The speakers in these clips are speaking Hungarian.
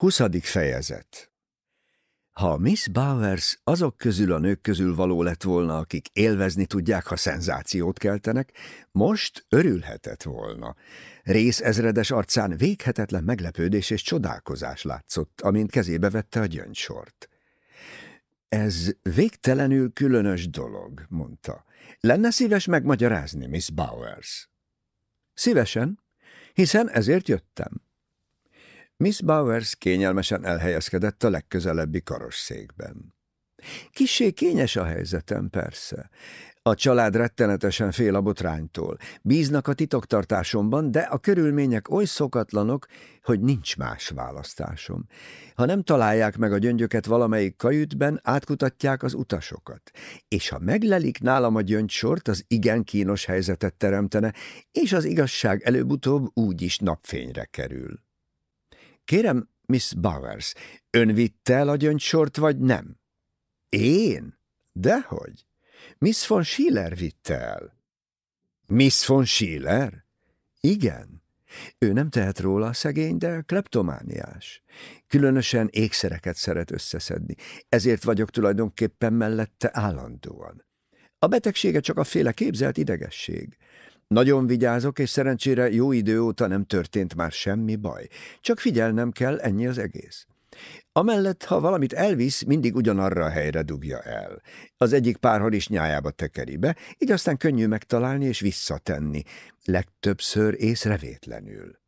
Huszadik fejezet Ha Miss Bowers azok közül a nők közül való lett volna, akik élvezni tudják, ha szenzációt keltenek, most örülhetett volna. Rész ezredes arcán véghetetlen meglepődés és csodálkozás látszott, amint kezébe vette a gyöngysort. Ez végtelenül különös dolog, mondta. Lenne szíves megmagyarázni, Miss Bowers? Szívesen, hiszen ezért jöttem. Miss Bowers kényelmesen elhelyezkedett a legközelebbi karosszékben. Kissé kényes a helyzetem, persze. A család rettenetesen fél a botránytól. Bíznak a titoktartásomban, de a körülmények oly szokatlanok, hogy nincs más választásom. Ha nem találják meg a gyöngyöket valamelyik kajütben, átkutatják az utasokat. És ha meglelik nálam a gyöngysort, az igen kínos helyzetet teremtene, és az igazság előbb-utóbb úgy is napfényre kerül. Kérem, Miss Bowers, ön vitte el a gyöngysort, vagy nem? Én? Dehogy. Miss von Schiller vitte el. Miss von Schiller? Igen. Ő nem tehet róla a szegény, de kleptomániás. Különösen ékszereket szeret összeszedni, ezért vagyok tulajdonképpen mellette állandóan. A betegsége csak a féle képzelt idegesség. Nagyon vigyázok, és szerencsére jó idő óta nem történt már semmi baj. Csak figyelnem kell, ennyi az egész. Amellett, ha valamit elvisz, mindig ugyanarra a helyre dugja el. Az egyik pár nyájába tekeri be, így aztán könnyű megtalálni és visszatenni, legtöbbször észrevétlenül.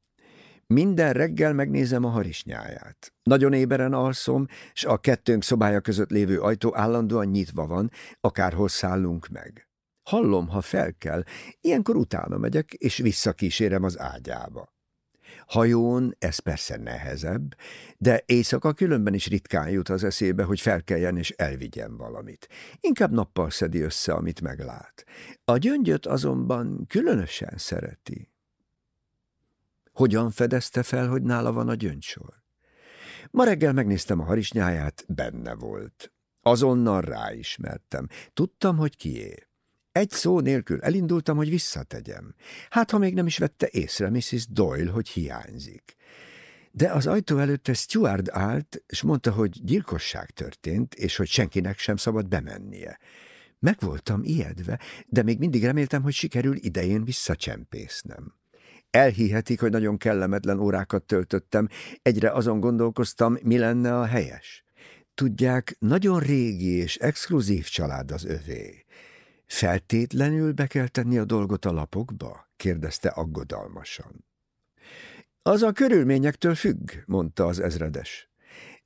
Minden reggel megnézem a harisnyáját. Nagyon éberen alszom, s a kettőnk szobája között lévő ajtó állandóan nyitva van, akárhol szállunk meg. Hallom, ha fel kell, ilyenkor utána megyek, és visszakísérem az ágyába. Hajón ez persze nehezebb, de éjszaka különben is ritkán jut az eszébe, hogy felkeljen és elvigyen valamit. Inkább nappal szedi össze, amit meglát. A gyöngyöt azonban különösen szereti. Hogyan fedezte fel, hogy nála van a gyöngysor? Ma reggel megnéztem a harisnyáját, benne volt. Azonnal ráismertem. Tudtam, hogy kié. Egy szó nélkül elindultam, hogy visszategyem. Hát, ha még nem is vette észre Mrs. Doyle, hogy hiányzik. De az ajtó előtte Stuart állt, és mondta, hogy gyilkosság történt, és hogy senkinek sem szabad bemennie. Meg voltam ijedve, de még mindig reméltem, hogy sikerül idején visszacsempésznem. Elhihetik, hogy nagyon kellemetlen órákat töltöttem, egyre azon gondolkoztam, mi lenne a helyes. Tudják, nagyon régi és exkluzív család az övé. Feltétlenül be kell tenni a dolgot a lapokba? kérdezte aggodalmasan. Az a körülményektől függ, mondta az ezredes.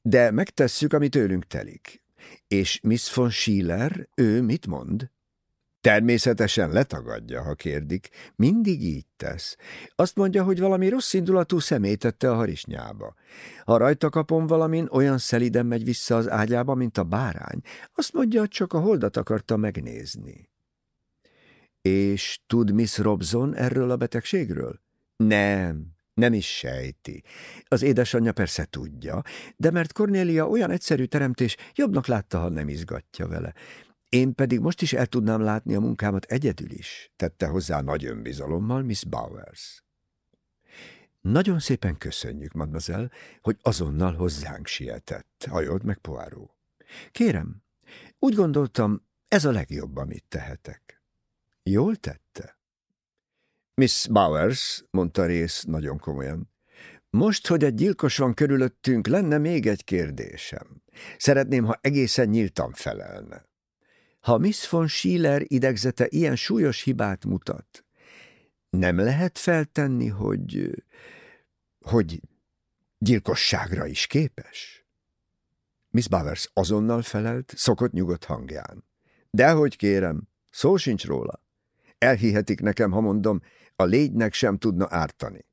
De megtesszük, ami tőlünk telik. És Miss von Schiller, ő mit mond? Természetesen letagadja, ha kérdik. Mindig így tesz. Azt mondja, hogy valami rossz indulatú személy tette a harisnyába. Ha rajta kapom valamin, olyan szeliden megy vissza az ágyába, mint a bárány. Azt mondja, csak a holdat akarta megnézni. És tud Miss Robson erről a betegségről? Nem, nem is sejti. Az édesanyja persze tudja, de mert Cornélia olyan egyszerű teremtés, jobbnak látta, ha nem izgatja vele. Én pedig most is el tudnám látni a munkámat egyedül is, tette hozzá nagy önbizalommal Miss Bowers. Nagyon szépen köszönjük, mademoiselle, hogy azonnal hozzánk sietett, hajolt meg Poirot. Kérem, úgy gondoltam, ez a legjobb, amit tehetek. Jól tette? Miss Bowers, mondta rész nagyon komolyan, most, hogy egy gyilkos van körülöttünk, lenne még egy kérdésem. Szeretném, ha egészen nyíltan felelne. Ha Miss von Schiller idegzete ilyen súlyos hibát mutat, nem lehet feltenni, hogy... hogy gyilkosságra is képes? Miss Bowers azonnal felelt, szokott nyugodt hangján. Dehogy kérem, szó sincs róla. Elhihetik nekem, ha mondom, a légynek sem tudna ártani.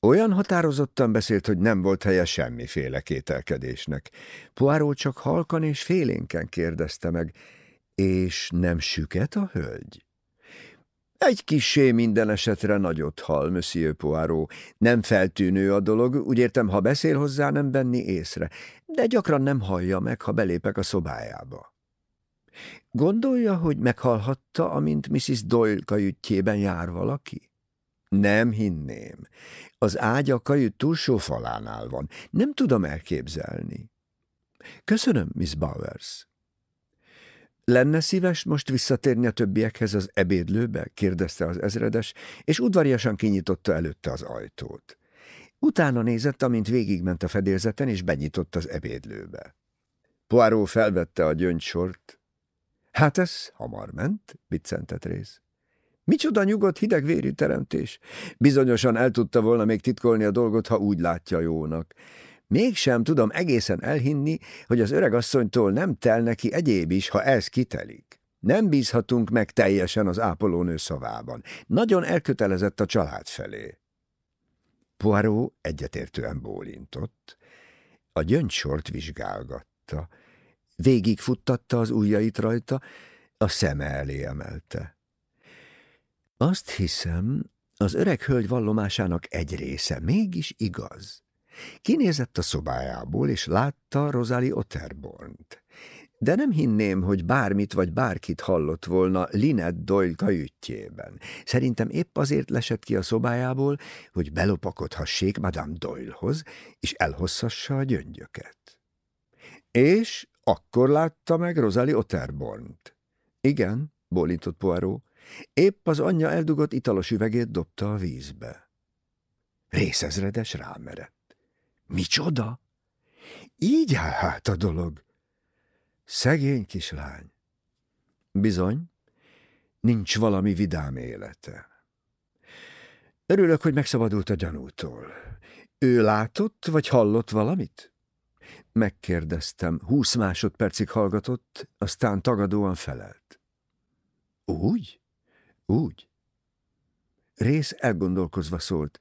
Olyan határozottan beszélt, hogy nem volt helye semmiféle kételkedésnek. Poirot csak halkan és félénken kérdezte meg, és nem süket a hölgy? Egy kisé minden esetre nagyot hal, Monsieur Poirot. Nem feltűnő a dolog, úgy értem, ha beszél hozzá, nem venni észre, de gyakran nem hallja meg, ha belépek a szobájába. Gondolja, hogy meghallhatta, amint Mrs. Doyle kajütjében jár valaki? Nem hinném. Az ágy a kajüt túlsó falánál van. Nem tudom elképzelni. Köszönöm, Miss Bowers. Lenne szíves most visszatérni a többiekhez az ebédlőbe? kérdezte az ezredes, és udvariasan kinyitotta előtte az ajtót. Utána nézett, amint végigment a fedélzeten, és benyitott az ebédlőbe. Poirot felvette a gyöngysort. Hát ez hamar ment, biccentett rész. Micsoda nyugodt, hidegvérű teremtés. Bizonyosan el tudta volna még titkolni a dolgot, ha úgy látja jónak. Mégsem tudom egészen elhinni, hogy az öregasszonytól nem tel neki egyéb is, ha ez kitelik. Nem bízhatunk meg teljesen az ápolónő szavában. Nagyon elkötelezett a család felé. Poirot egyetértően bólintott. A gyöngysort vizsgálgatta. Végig futtatta az ujjait rajta, a szeme elé emelte. Azt hiszem, az öreg hölgy vallomásának egy része mégis igaz. Kinézett a szobájából, és látta Rosalie Otterbornt. De nem hinném, hogy bármit vagy bárkit hallott volna Linette Doyle kajütjében. Szerintem épp azért lesett ki a szobájából, hogy belopakodhassék Madame Doylehoz, és elhosszassa a gyöngyöket. És akkor látta meg Rosalie Otterbornt. Igen, bólintott Poirot, épp az anyja eldugott italos üvegét dobta a vízbe. Részezredes rámerett. Micsoda? Így áll hát a dolog. Szegény kislány. Bizony, nincs valami vidám élete. Örülök, hogy megszabadult a gyanútól. Ő látott, vagy hallott valamit? Megkérdeztem, húsz másodpercig hallgatott, aztán tagadóan felelt. Úgy? Úgy? Rész elgondolkozva szólt.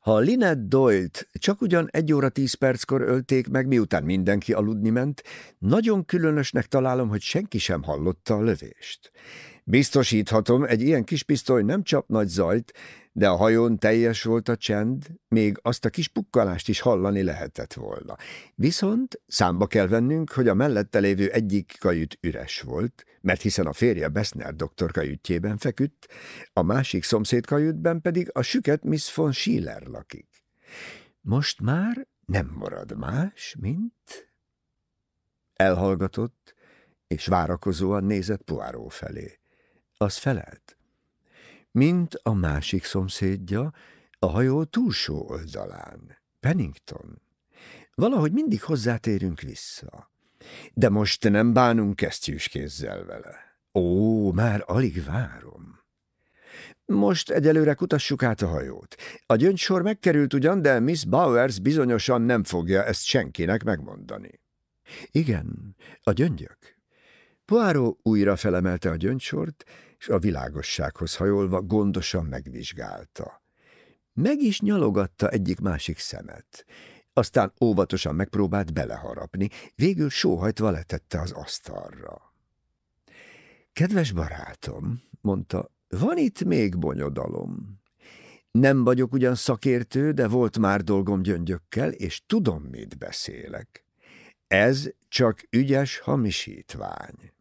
Ha Lynette Doyle-t csak ugyan egy óra tíz perckor ölték meg, miután mindenki aludni ment, nagyon különösnek találom, hogy senki sem hallotta a lövést. Biztosíthatom, egy ilyen kis pisztoly nem csap nagy zajt, de a hajón teljes volt a csend, még azt a kis pukkalást is hallani lehetett volna. Viszont számba kell vennünk, hogy a mellette lévő egyik kajüt üres volt, mert hiszen a férje Bessner doktor kajütjében feküdt, a másik szomszéd kajütben pedig a süket Miss von Schiller lakik. Most már nem marad más, mint... Elhallgatott, és várakozóan nézett Poirot felé. Az felelt mint a másik szomszédja, a hajó túlsó oldalán, Pennington. Valahogy mindig hozzátérünk vissza. De most nem bánunk kesztyűs kézzel vele. Ó, már alig várom. Most egyelőre kutassuk át a hajót. A gyöngysor megkerült ugyan, de Miss Bowers bizonyosan nem fogja ezt senkinek megmondani. Igen, a gyöngyök. Poirot újra felemelte a gyöngysort, és a világossághoz hajolva gondosan megvizsgálta. Meg is nyalogatta egyik-másik szemet. Aztán óvatosan megpróbált beleharapni, végül sóhajtva letette az asztalra. Kedves barátom, mondta, van itt még bonyodalom. Nem vagyok ugyan szakértő, de volt már dolgom gyöngyökkel, és tudom, mit beszélek. Ez csak ügyes hamisítvány.